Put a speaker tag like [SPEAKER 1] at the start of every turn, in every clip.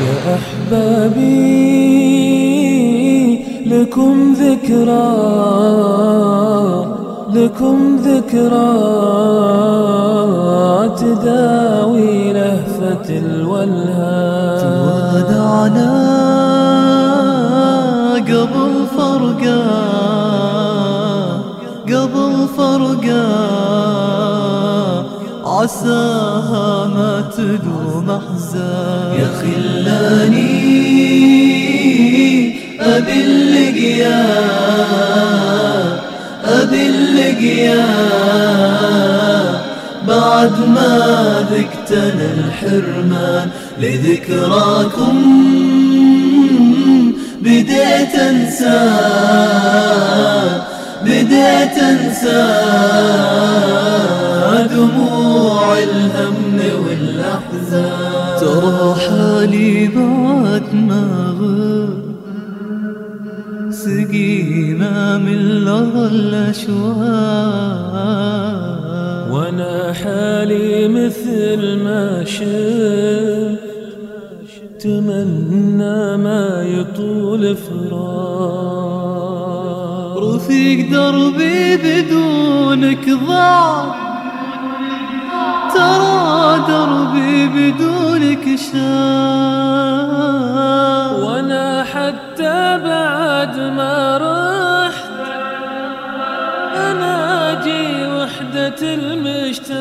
[SPEAKER 1] يا أحبابي لكم ذكرى لكم ذكرى. تداوي لهفة الولهان
[SPEAKER 2] تودعنا قبل فرقة قبل فرقة عساها ما تدوم أحزان يا خلاني أبي اللقيا أبي اللقيا بعد ما ذقتنا الحرمان. لذكراكم بديت أنسى بديت أنسى دموع الهم والاحزان ترى حالي بعد ما غاب. سقيمة من لظى الأشواق.
[SPEAKER 1] وأنا حالي مثل ما شفت. تمنى ما يطول فراق.
[SPEAKER 2] رفيق دربي بدونك ضاع ترى دربي بدونك شاع
[SPEAKER 1] وأنا حتى بعد ما رحت اناجي وحدة المشتاق.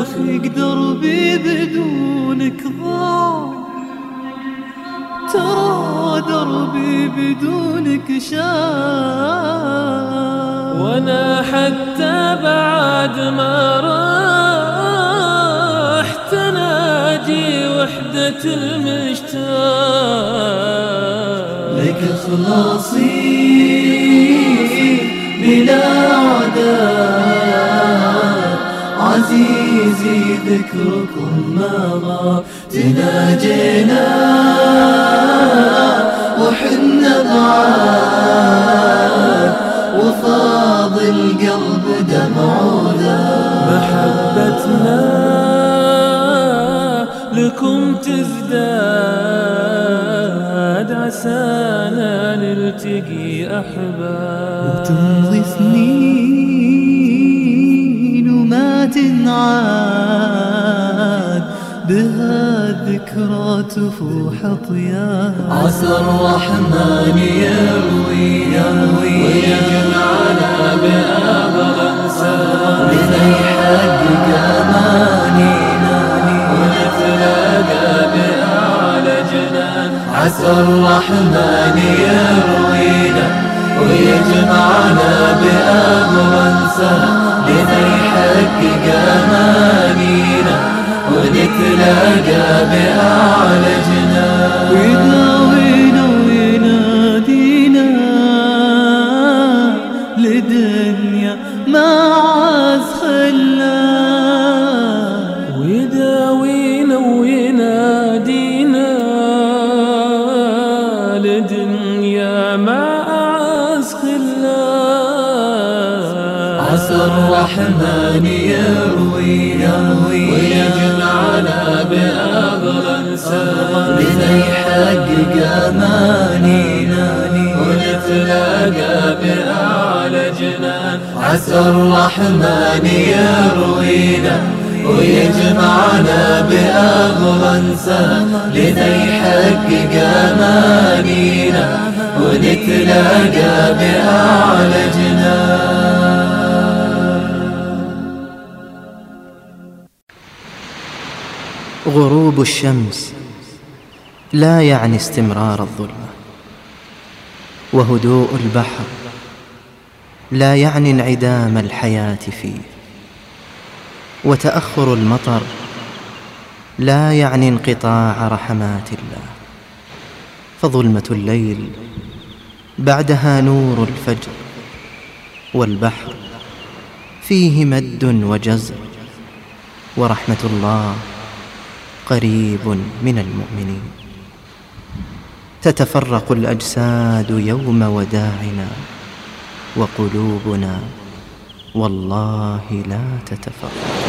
[SPEAKER 2] رفيق دربي بدونك ضاع. ترى دربي بدونك شاع
[SPEAKER 1] وأنا حتى بعد ما رحت اناجي وحدة المشتاق
[SPEAKER 2] لك خلاصي بلا عداء عزيزي ذكركم ما غاب تناجينا وحنا بعاد
[SPEAKER 1] لكم تزداد عسانا نلتقي أحباب.
[SPEAKER 2] وتمضي سنين وما تنعاد بها الذكرى تفوح طياب عسى الرحمن يروي يروي
[SPEAKER 1] ويجمعنا بأبغى
[SPEAKER 2] لذي يحقق الرحمن يروينا ويجمعنا بأمر لذي يحقق أمانينا ونتلاقى بأعلى جنان ويداوينا وينادينا لدنيا ما عاز خلاه
[SPEAKER 1] لدنيا ما أعز خلاه
[SPEAKER 2] عسى الرحمن يروي يروي.
[SPEAKER 1] ويجمعنا بأغلى
[SPEAKER 2] لذي يحقق أمانينا
[SPEAKER 1] ونتلاقى بأعلى جنان.
[SPEAKER 2] عسى الرحمن يروينا ويجمعنا بأغلى لذي يحقق أمانينا ونتلاقى بأعلى
[SPEAKER 3] غروب الشمس لا يعني استمرار الظلمة وهدوء البحر لا يعني انعدام الحياة فيه. وتأخر المطر لا يعني انقطاع رحمات الله. فظلمة الليل بعدها نور الفجر والبحر فيه مد وجزر ورحمة الله قريب من المؤمنين. تتفرق الأجساد يوم وداعنا وقلوبنا والله لا تتفرق.